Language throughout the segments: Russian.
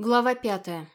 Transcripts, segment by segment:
Глава пятая.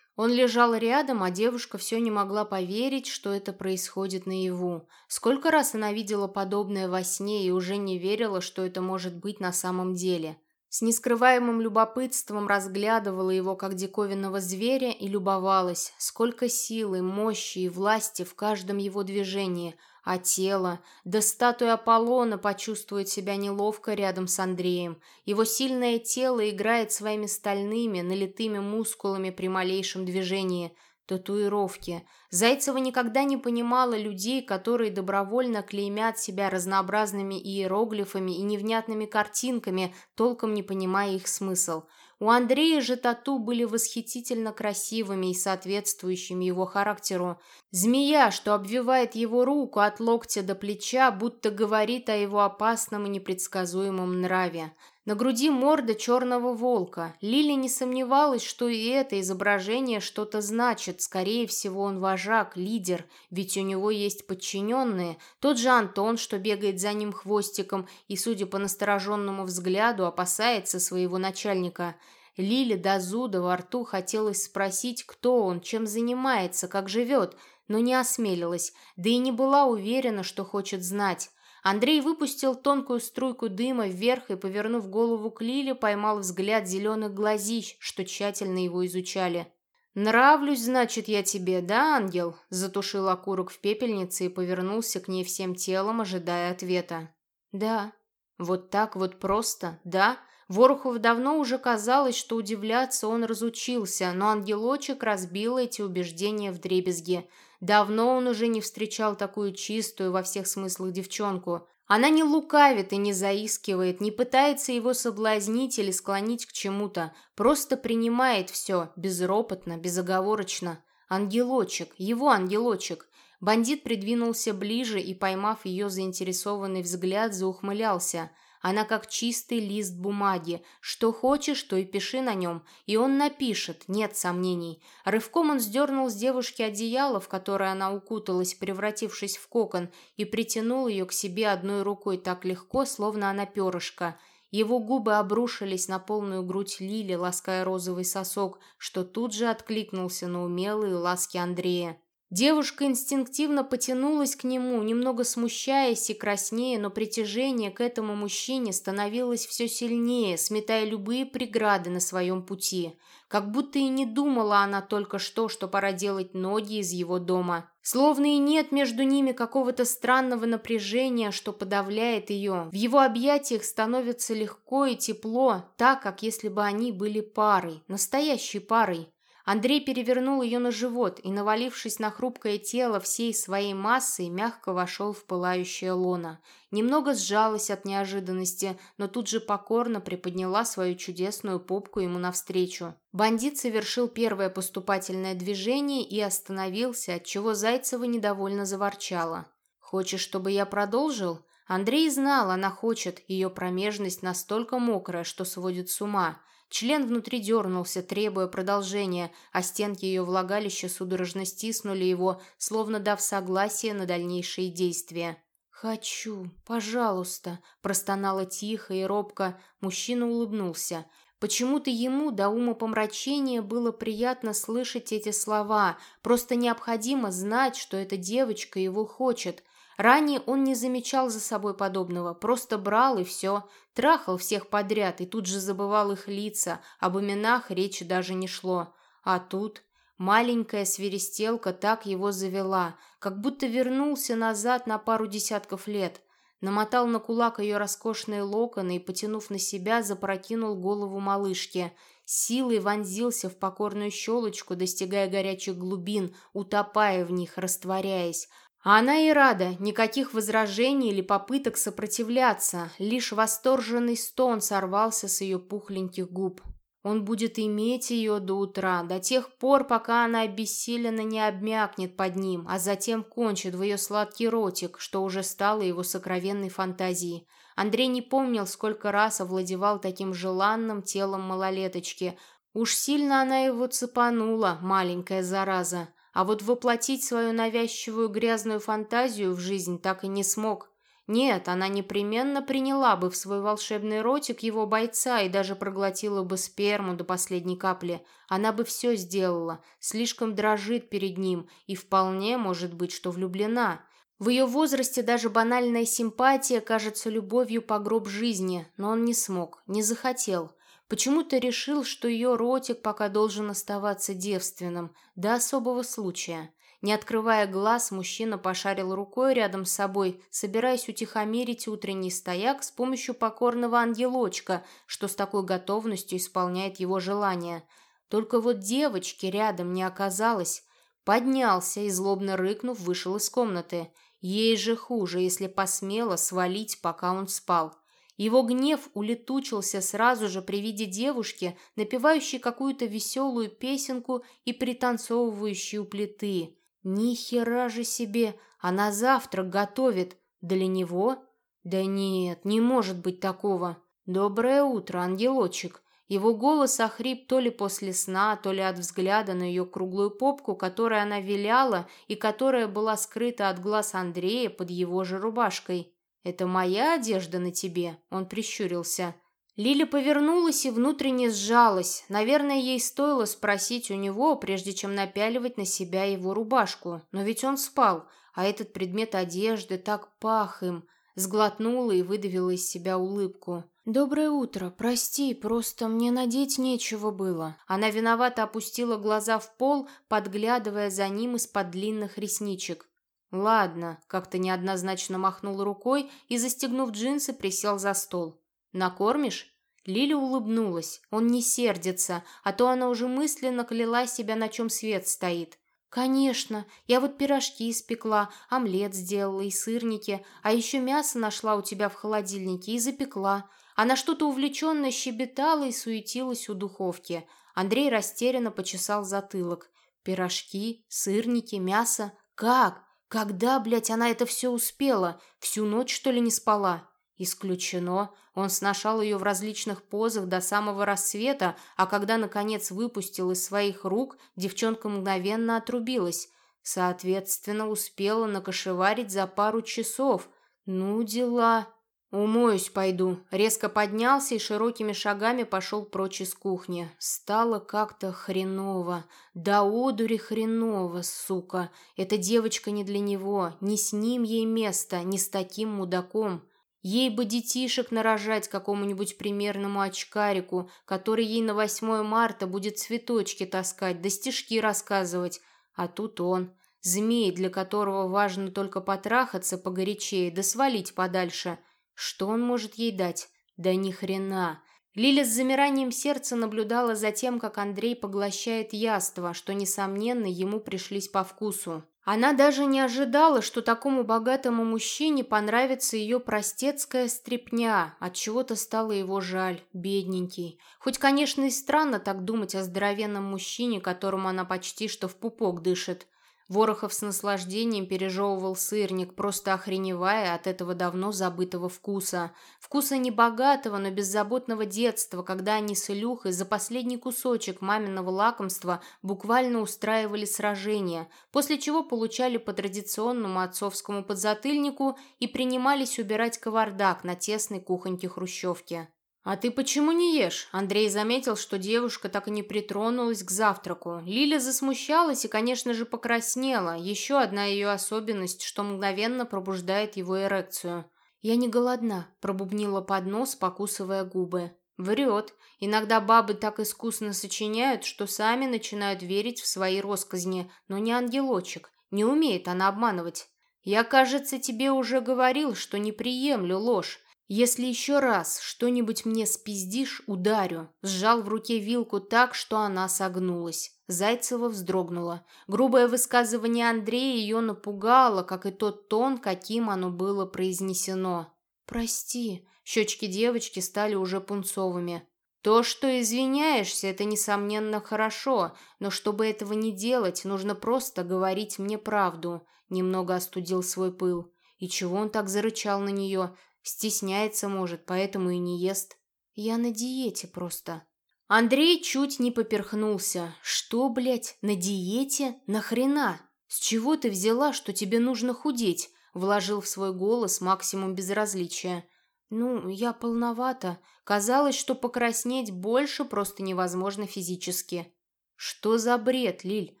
Он лежал рядом, а девушка все не могла поверить, что это происходит наяву. Сколько раз она видела подобное во сне и уже не верила, что это может быть на самом деле. С нескрываемым любопытством разглядывала его как диковинного зверя и любовалась, сколько силы, мощи и власти в каждом его движении, а тело, да статуя Аполлона почувствует себя неловко рядом с Андреем. Его сильное тело играет своими стальными, налитыми мускулами при малейшем движении. Татуировки. Зайцева никогда не понимала людей, которые добровольно клеймят себя разнообразными иероглифами и невнятными картинками, толком не понимая их смысл – у Андрея же тату были восхитительно красивыми и соответствующими его характеру. Змея, что обвивает его руку от локтя до плеча, будто говорит о его опасном и непредсказуемом нраве. На груди морда черного волка. Лили не сомневалась, что и это изображение что-то значит. Скорее всего, он вожак, лидер, ведь у него есть подчиненные. Тот же Антон, что бегает за ним хвостиком и, судя по настороженному взгляду, опасается своего начальника. Лили до зуда во рту хотелось спросить, кто он, чем занимается, как живет, но не осмелилась, да и не была уверена, что хочет знать. Андрей выпустил тонкую струйку дыма вверх и, повернув голову к Лиле, поймал взгляд зеленых глазищ, что тщательно его изучали. «Нравлюсь, значит, я тебе, да, ангел?» Затушил окурок в пепельнице и повернулся к ней всем телом, ожидая ответа. «Да». «Вот так вот просто, да?» Ворохов давно уже казалось, что удивляться он разучился, но ангелочек разбил эти убеждения в дребезги – Давно он уже не встречал такую чистую во всех смыслах девчонку. Она не лукавит и не заискивает, не пытается его соблазнить или склонить к чему-то, просто принимает все, безропотно, безоговорочно. Ангелочек, его ангелочек. Бандит придвинулся ближе и, поймав ее заинтересованный взгляд, заухмылялся – она как чистый лист бумаги. Что хочешь, то и пиши на нем. И он напишет, нет сомнений. Рывком он сдернул с девушки одеяло, в которое она укуталась, превратившись в кокон, и притянул ее к себе одной рукой так легко, словно она перышко. Его губы обрушились на полную грудь Лили, лаская розовый сосок, что тут же откликнулся на умелые ласки Андрея. Девушка инстинктивно потянулась к нему, немного смущаясь и краснея, но притяжение к этому мужчине становилось все сильнее, сметая любые преграды на своем пути. Как будто и не думала она только что, что пора делать ноги из его дома. Словно и нет между ними какого-то странного напряжения, что подавляет ее. В его объятиях становится легко и тепло, так, как если бы они были парой, настоящей парой. Андрей перевернул ее на живот и, навалившись на хрупкое тело всей своей массой, мягко вошел в пылающее лоно. Немного сжалась от неожиданности, но тут же покорно приподняла свою чудесную попку ему навстречу. Бандит совершил первое поступательное движение и остановился, отчего Зайцева недовольно заворчала. «Хочешь, чтобы я продолжил?» Андрей знал, она хочет, ее промежность настолько мокрая, что сводит с ума. Член внутри дернулся, требуя продолжения, а стенки ее влагалища судорожно стиснули его, словно дав согласие на дальнейшие действия. «Хочу, пожалуйста», – простонала тихо и робко. Мужчина улыбнулся. Почему-то ему до ума помрачения было приятно слышать эти слова. Просто необходимо знать, что эта девочка его хочет. Ранее он не замечал за собой подобного, просто брал и все, трахал всех подряд и тут же забывал их лица, об именах речи даже не шло. А тут маленькая свиристелка так его завела, как будто вернулся назад на пару десятков лет. Намотал на кулак ее роскошные локоны и, потянув на себя, запрокинул голову малышки. Силой вонзился в покорную щелочку, достигая горячих глубин, утопая в них, растворяясь. А она и рада, никаких возражений или попыток сопротивляться, лишь восторженный стон сорвался с ее пухленьких губ. Он будет иметь ее до утра, до тех пор, пока она обессиленно не обмякнет под ним, а затем кончит в ее сладкий ротик, что уже стало его сокровенной фантазией. Андрей не помнил, сколько раз овладевал таким желанным телом малолеточки. Уж сильно она его цепанула, маленькая зараза. А вот воплотить свою навязчивую грязную фантазию в жизнь так и не смог. Нет, она непременно приняла бы в свой волшебный ротик его бойца и даже проглотила бы сперму до последней капли. Она бы все сделала, слишком дрожит перед ним и вполне может быть, что влюблена. В ее возрасте даже банальная симпатия кажется любовью по гроб жизни, но он не смог, не захотел. Почему-то решил, что ее ротик пока должен оставаться девственным, до особого случая. Не открывая глаз, мужчина пошарил рукой рядом с собой, собираясь утихомирить утренний стояк с помощью покорного ангелочка, что с такой готовностью исполняет его желания. Только вот девочки рядом не оказалось. Поднялся и, злобно рыкнув, вышел из комнаты. Ей же хуже, если посмела свалить, пока он спал. Его гнев улетучился сразу же при виде девушки, напевающей какую-то веселую песенку и пританцовывающей у плиты. Ни хера же себе, она завтрак готовит. Для него? Да нет, не может быть такого. Доброе утро, ангелочек. Его голос охрип то ли после сна, то ли от взгляда на ее круглую попку, которой она виляла и которая была скрыта от глаз Андрея под его же рубашкой. «Это моя одежда на тебе?» Он прищурился. Лиля повернулась и внутренне сжалась. Наверное, ей стоило спросить у него, прежде чем напяливать на себя его рубашку. Но ведь он спал, а этот предмет одежды так пах им. Сглотнула и выдавила из себя улыбку. «Доброе утро. Прости, просто мне надеть нечего было». Она виновато опустила глаза в пол, подглядывая за ним из-под длинных ресничек. «Ладно», — как-то неоднозначно махнул рукой и, застегнув джинсы, присел за стол. «Накормишь?» Лиля улыбнулась. Он не сердится, а то она уже мысленно кляла себя, на чем свет стоит. «Конечно, я вот пирожки испекла, омлет сделала и сырники, а еще мясо нашла у тебя в холодильнике и запекла». Она что-то увлеченно щебетала и суетилась у духовки. Андрей растерянно почесал затылок. «Пирожки, сырники, мясо? Как? Когда, блядь, она это все успела? Всю ночь, что ли, не спала?» Исключено. Он сношал ее в различных позах до самого рассвета, а когда, наконец, выпустил из своих рук, девчонка мгновенно отрубилась. Соответственно, успела накошеварить за пару часов. Ну, дела. «Умоюсь пойду». Резко поднялся и широкими шагами пошел прочь из кухни. Стало как-то хреново. Да одури хреново, сука. Эта девочка не для него. Не с ним ей место, не с таким мудаком. Ей бы детишек нарожать какому-нибудь примерному очкарику, который ей на 8 марта будет цветочки таскать да стишки рассказывать. А тут он, змей, для которого важно только потрахаться погорячее да свалить подальше. Что он может ей дать? Да ни хрена. Лиля с замиранием сердца наблюдала за тем, как Андрей поглощает яства, что, несомненно, ему пришлись по вкусу. Она даже не ожидала, что такому богатому мужчине понравится ее простецкая стряпня, от чего то стало его жаль, бедненький. Хоть, конечно, и странно так думать о здоровенном мужчине, которому она почти что в пупок дышит. Ворохов с наслаждением пережевывал сырник, просто охреневая от этого давно забытого вкуса. Вкуса небогатого, но беззаботного детства, когда они с Илюхой за последний кусочек маминого лакомства буквально устраивали сражения, после чего получали по традиционному отцовскому подзатыльнику и принимались убирать кавардак на тесной кухоньке хрущевки. «А ты почему не ешь?» Андрей заметил, что девушка так и не притронулась к завтраку. Лиля засмущалась и, конечно же, покраснела. Еще одна ее особенность, что мгновенно пробуждает его эрекцию. «Я не голодна», – пробубнила под нос, покусывая губы. Врет. Иногда бабы так искусно сочиняют, что сами начинают верить в свои росказни, но не ангелочек. Не умеет она обманывать. «Я, кажется, тебе уже говорил, что не приемлю ложь. «Если еще раз что-нибудь мне спиздишь, ударю». Сжал в руке вилку так, что она согнулась. Зайцева вздрогнула. Грубое высказывание Андрея ее напугало, как и тот тон, каким оно было произнесено. «Прости». Щечки девочки стали уже пунцовыми. То, что извиняешься, это, несомненно, хорошо, но чтобы этого не делать, нужно просто говорить мне правду. Немного остудил свой пыл. И чего он так зарычал на нее? Стесняется, может, поэтому и не ест. Я на диете просто. Андрей чуть не поперхнулся. Что, блядь, на диете? Нахрена? С чего ты взяла, что тебе нужно худеть? вложил в свой голос максимум безразличия. «Ну, я полновата. Казалось, что покраснеть больше просто невозможно физически». «Что за бред, Лиль?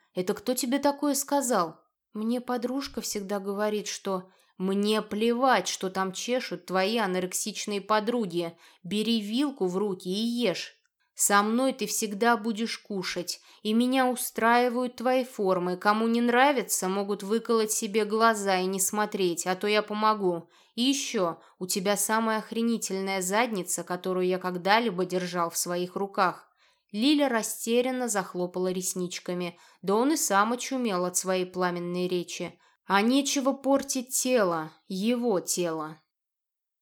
Это кто тебе такое сказал?» «Мне подружка всегда говорит, что...» «Мне плевать, что там чешут твои анорексичные подруги. Бери вилку в руки и ешь. Со мной ты всегда будешь кушать, и меня устраивают твои формы. Кому не нравится, могут выколоть себе глаза и не смотреть, а то я помогу. И еще, у тебя самая охренительная задница, которую я когда-либо держал в своих руках». Лиля растерянно захлопала ресничками, да он и сам очумел от своей пламенной речи. А нечего портить тело, его тело.